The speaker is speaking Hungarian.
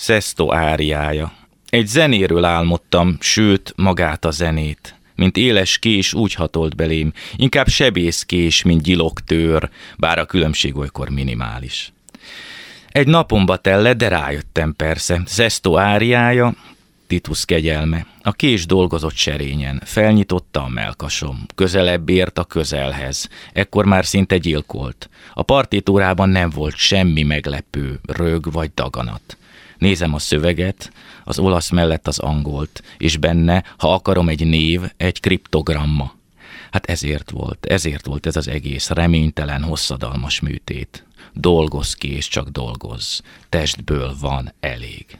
Sesto áriája. Egy zenéről álmodtam, sőt, magát a zenét. Mint éles kés úgy hatolt belém, inkább sebész kés, mint gyilogtőr, bár a különbség olykor minimális. Egy napomba telle, de rájöttem persze. Sesto áriája, Titus kegyelme. A kés dolgozott serényen, felnyitotta a melkasom, közelebb ért a közelhez, ekkor már szinte gyilkolt. A partitúrában nem volt semmi meglepő, rög vagy daganat. Nézem a szöveget, az olasz mellett az angolt, és benne, ha akarom egy név, egy kriptogramma. Hát ezért volt, ezért volt ez az egész reménytelen, hosszadalmas műtét. Dolgoz ki, és csak dolgoz. Testből van elég.